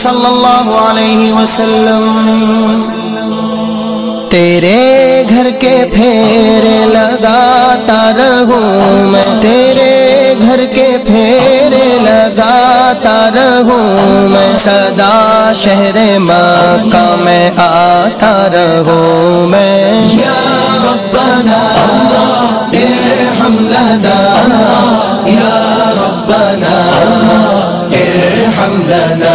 सल्लल्लाहु अलैहि वसल्लम, तेरे घर के फेरे लगाता रहूँ मैं। तेरे घर के फेरे लगाता रहूँ मैं। सदा शहर मक्का में आता रहूँ मैं। या रब्बना इरहम लना या रब्बना इरहम लना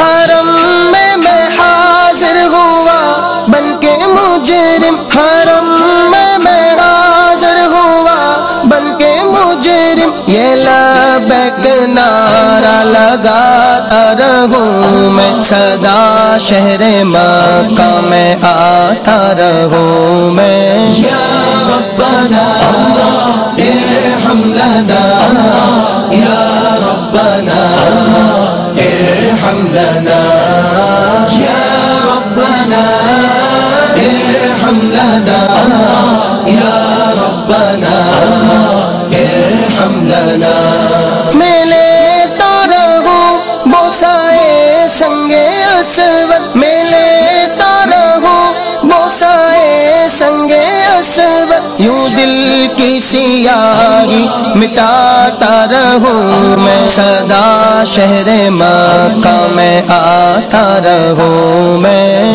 हरम में मैं हाजिर हुआ बन के मुजरिम हरम में मैं हाजिर हुआ बन के मुजरिम ये लबैक नारा लगा रहूँ मैं, सदा शहर मक्का में आता रहूँ मैं। या रब्बना इरहम लना या रब्बना इरहम लना या रब्बना इरहम लना या रब्बना। इरहम लना मिटाता रहूं मैं सदा शहर मक्का में आता रहूं मैं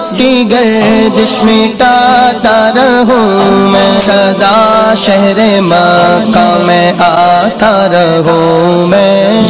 किस्मत की गर्दिश मिटाता रहूं मैं सदा शहर मक्का में आता रहूं मैं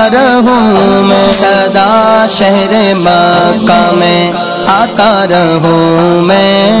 रहूं मैं सदा शहर मक्का में आता रहूं मैं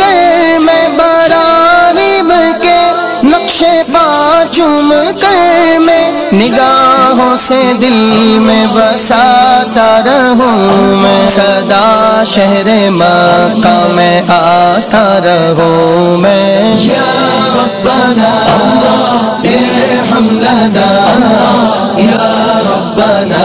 कर मैं बरारीब के नक्शे पा चुम कर मैं निगाहों से दिल में बसा बसाता रहूँ मैं। सदा शहर मक्का में आता रहूँ मैं। या रब्बना हमलना या रब्बना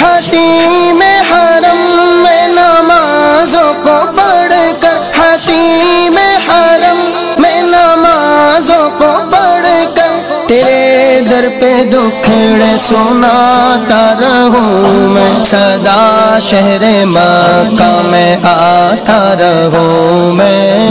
हतीम हरम में नमाजों को पढ़कर हतीम हरम में नमाजों को पढ़कर तेरे दर पे दुखड़े सुनाता रहूं मैं सदा शहर मक्का में आता रहूं मैं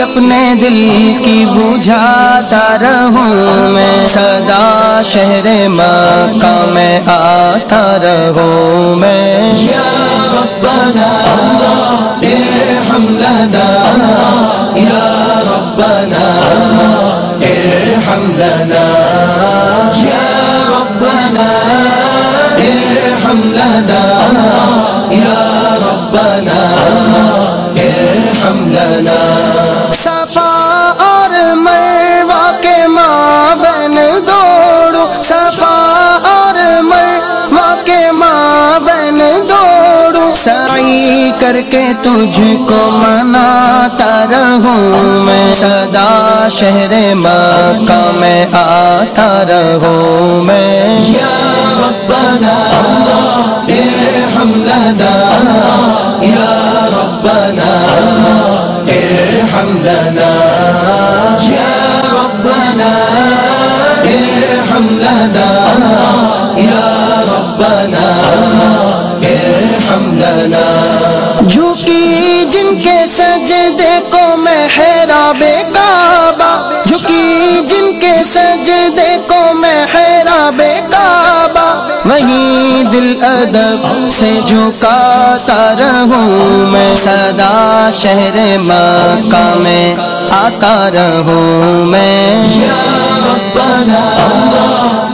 अपने दिल की बुझाता रहूँ मैं। सदा शहर मक्का मैं आता रहूँ मैं। या रब्बना इरहम या करके तुझको मनाता रहूँ मैं। सदा शहर मक्का में आता रहूँ मैं। या रब्बना या रब्बना इरहम लना या रब्बना इरहम लना या रब्बना इरहम लना अदब से झुका सारा हूँ मैं सदा शहर मक्का में आता रहूँ मैं। Ya Rabbana,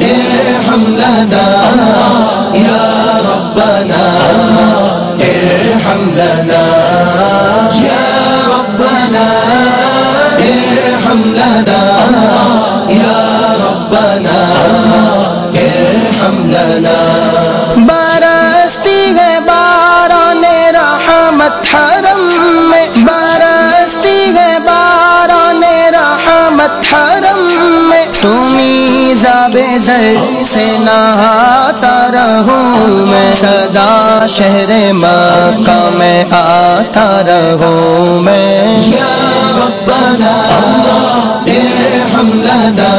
irham lana मत हरम में तुम्हें जाबे जर से नहाता रहूँ मैं। सदा शहर मक्का में आता रहूँ मैं। या रब्बना इरहम लना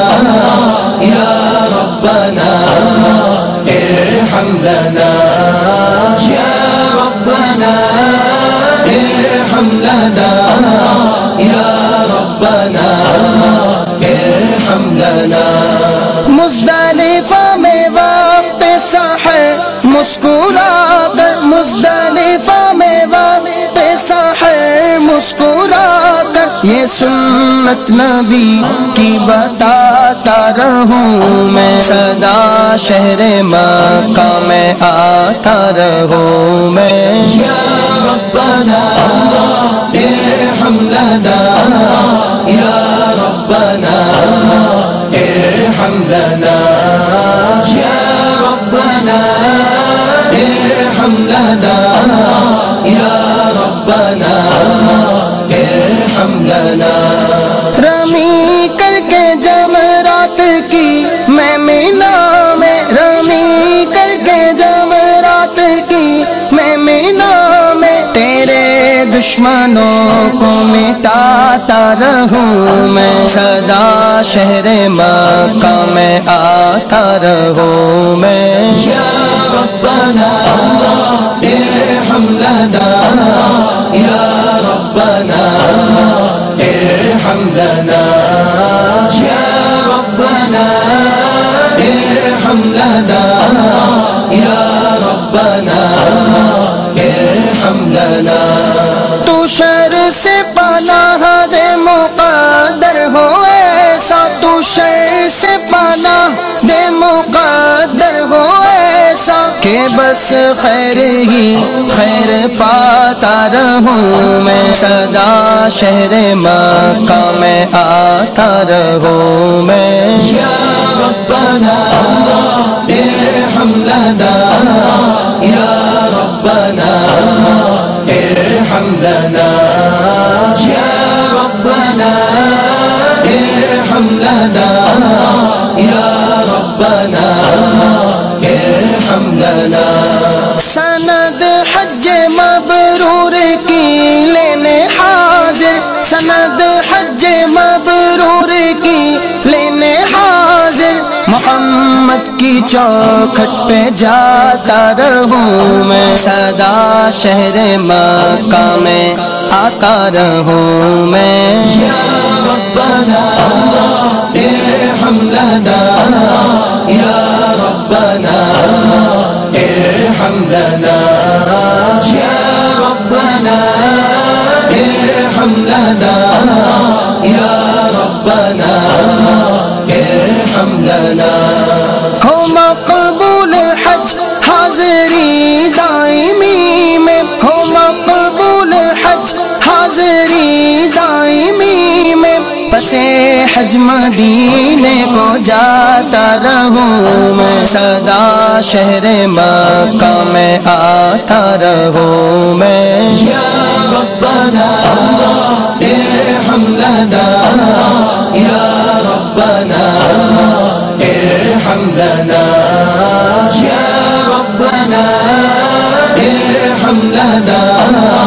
या रब्बना इरहम लना या रब्बना। सुन्नत नबी की बताता रहूँ मैं। सदा शहर मक्का में आता रहूँ मैं। दुश्मनों को मिटाता रहूँ मैं। सदा शहर मक्का में आता रहूँ मैं। या रब्बना इरहम लना या रब्बना इरहम लना या रब्बना इरहम लना बस खैर ही खैर पाता रहूँ। मैं सदा शहर मक्का में आता रहूँ। मैं रब्बना मोहम्मद की चौखट पे जाता रहूँ मैं। सदा शहर मक्का में आता रहूँ मैं। या हो मकबूल हज हाजरी दायमी में। हो मकबूल हज हाजरी दायमी में। पसे हज मदीने को जाता रहूँ मैं। सदा शहर मक्का में आता रहूँ मैं। या रब्बना इरहम लना या रब्बना। इरहम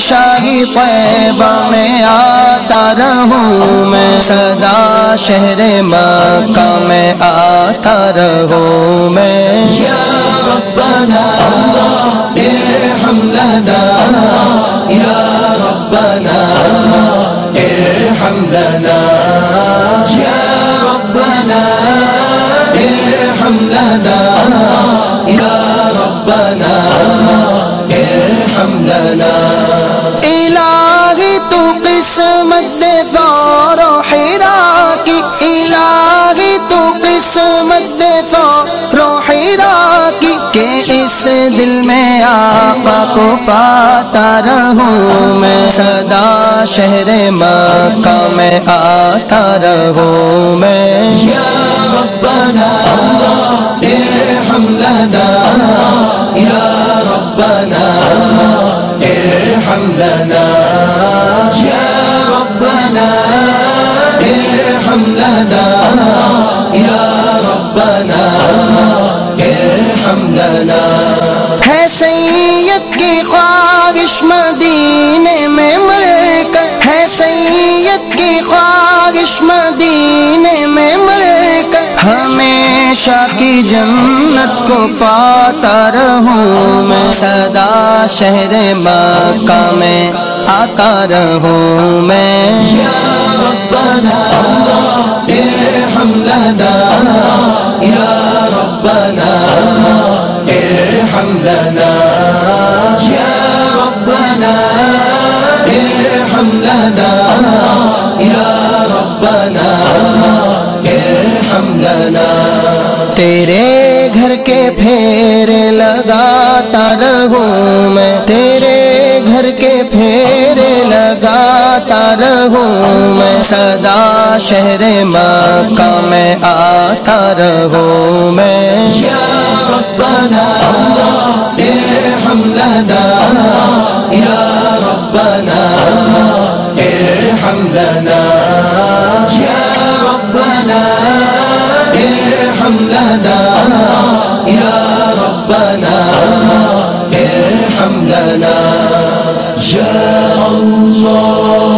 हमेशा ही ख्वैबा में आता रहूँ मैं। सदा शहर मक्का में आता रहूँ मैं। या रब्बना इरहम लना या रब्बना इरहम लना या रब्बना इरहम लना या रब्बना इरहम लना इस दिल में आका को पाता रहूँ मैं। सदा शहर मक्का में आता रहूँ मैं। रब्बना इरहम या है सैयद की ख्वाहिश मदीने में मरकर है सैयद की ख्वाहिश मदीने में मरकर, हमेशा की जन्नत को पाता रहूँ मैं। सदा शहर मक्का में आता रहूँ मैं। इरहम लना या रब्बना इरहम लना तेरे घर के फेरे लगाता रहूँ मैं। तेरे घर के फेरे लगाता रहूँ मैं। सदा शहर मक्का में आता रहूँ मैं। या रब्बना इरहम लना या रब्बना इरहम लना या रब्बना इरहम लना या रब्बना इरहम लना या अल्लाह या